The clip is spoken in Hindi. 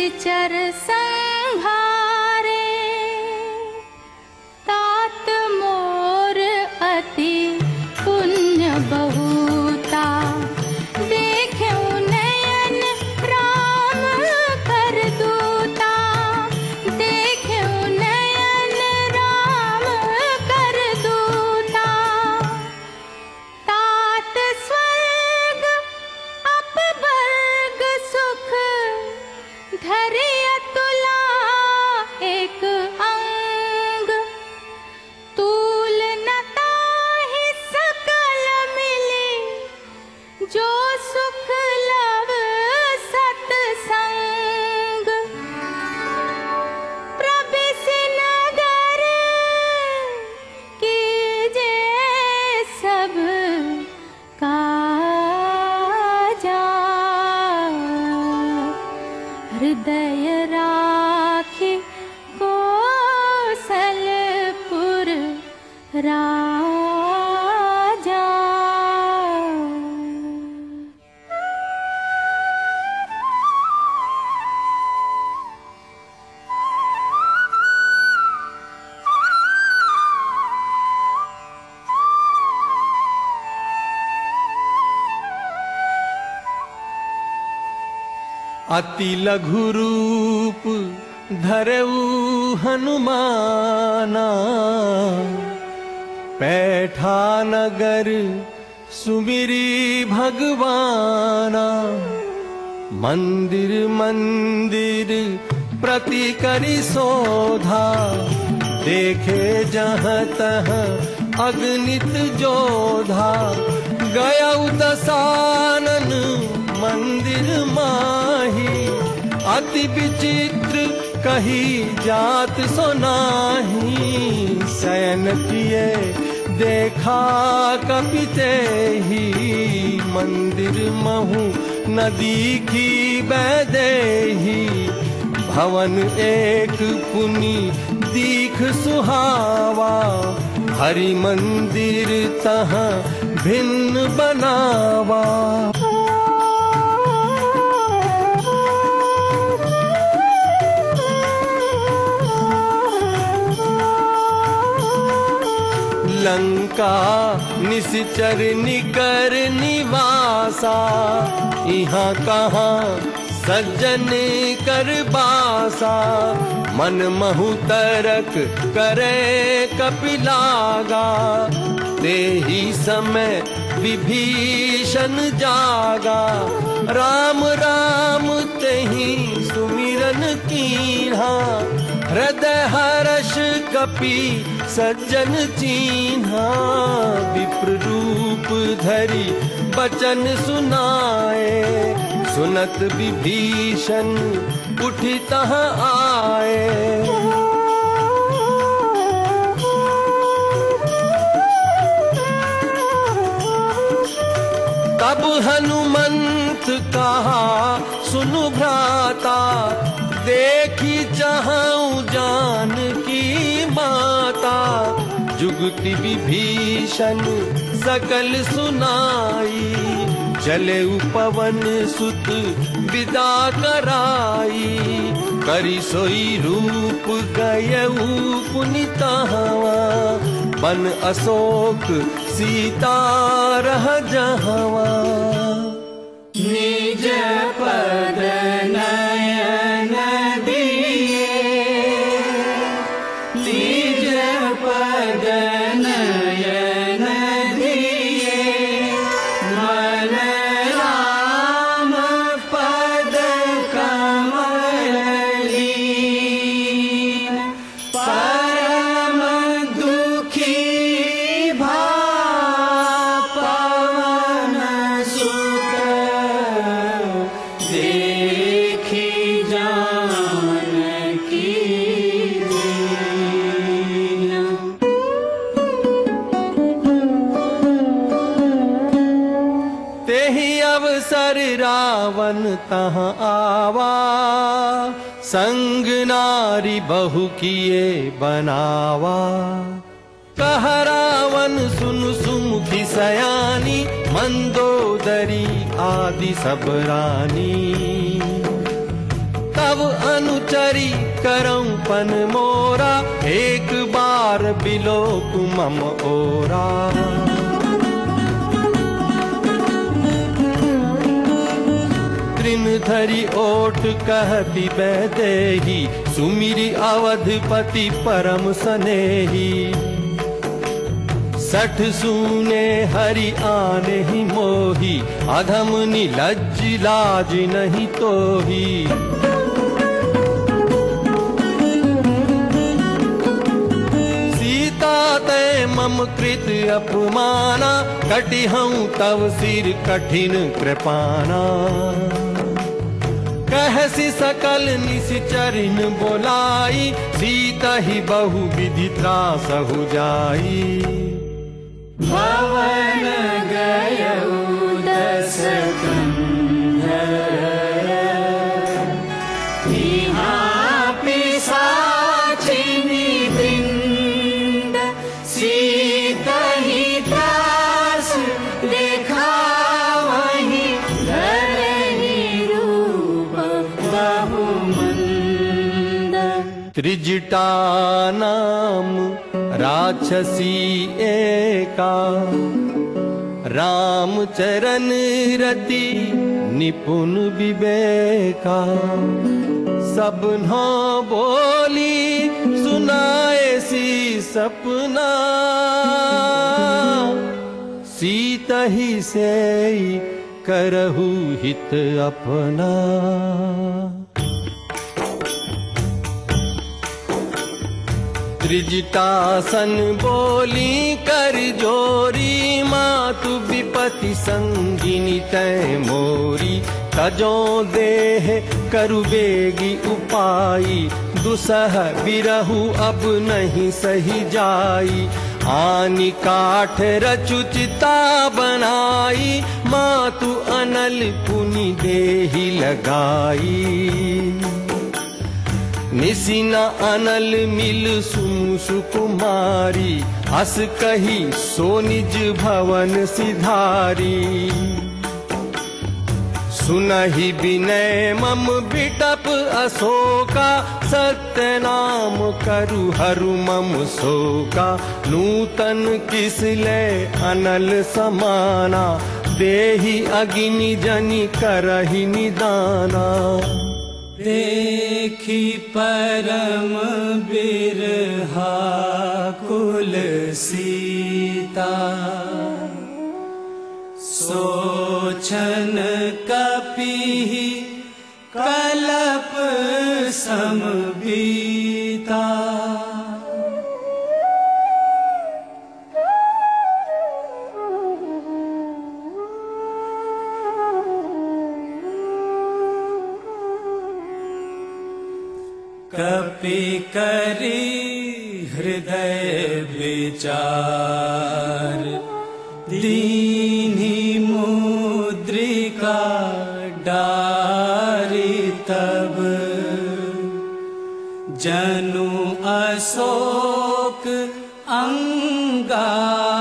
चर संघा अति लघु रूप धरऊ हनुमाना। पैठा नगर सुमिरी भगवाना। मंदिर मंदिर प्रति करी शोधा। देखे जहाँ तह अगणित जोधा। गया दसानन मंदिर माही। अति विचित्र कही जात सोनाही शयन किए देखा कपिते ही मंदिर महु, नदी की बैदेही। भवन एक पुनि दीख सुहावा। हरि मंदिर तह भिन्न बनावा। लंका, निश्चर निकर निवासा। यहाँ कहाँ सज्जन कर बासा। मन महु तरक करे कपिलागा। ते ही समय विभीषण जागा। राम राम तेही सुमिरन कीन्हा हृदय हर्ष कपि सज्जन चीन्हा, विप्र रूप धरि बचन सुनाए। सुनत विभीषण उठी आए। तब हनुमंत कहा, सुनु भ्राता, देखी की माता जुगति विभीषण सकल सुनाई चले पवन सुत विदा कराई। करी सोई रूप गयऊ पुनिता बन अशोक सीता रह जहवा। निज पद day. तेहि अवसर रावण तह आवा। संग नारी बहु किए बनावा। कह रावण, सुन सुमुखी सयानी मंदोदरी आदि सब रानी। तब अनुचरी करऊं पन मोरा, एक बार बिलोक मम ओरा। तृण धरी ओट कहती बैदेही, सुमिरी अवधपति परम सनेही। सठ सूने हरि आने ही मोही, अधम निलज लाज नहीं तो ही सीता ते मम कृत अपमाना कटि हूँ तव सिर कठिन कृपाना। कहसी सकल निश्चरिन बोलाई सीता ही बहु विधि त्रास हो जाई। त्रिजटा नाम राक्षसी एका। राम चरण रति निपुण विवेका। सब न बोली सुनाए सी सपना। सीत ही से करहु हित अपना त्रिजटासन बोली कर जोरी, मातु विपति संगिनी तय मोरी। तजो देह करु बेगी उपाई, दुसह बिरहु अब नहीं सही जाई। आनी काठ रचुचिता बनाई, मातु अनल पुनि देही लगाई। निसिना अनल मिल सुकुमारी हस कही सो निज भवन सिधारी। सुनहि विनय मम बिटप अशोका सत्य नाम करु हरु मम शोका। नूतन किस ले अनल समाना देहि अग्नि जनि करहि निदाना देखी परम बिरहा कुल सीता सोचन कपि कलप समबीता कपि करी हृदय विचार। दीनी मुद्रिका डारी तब। जनु अशोक अंगार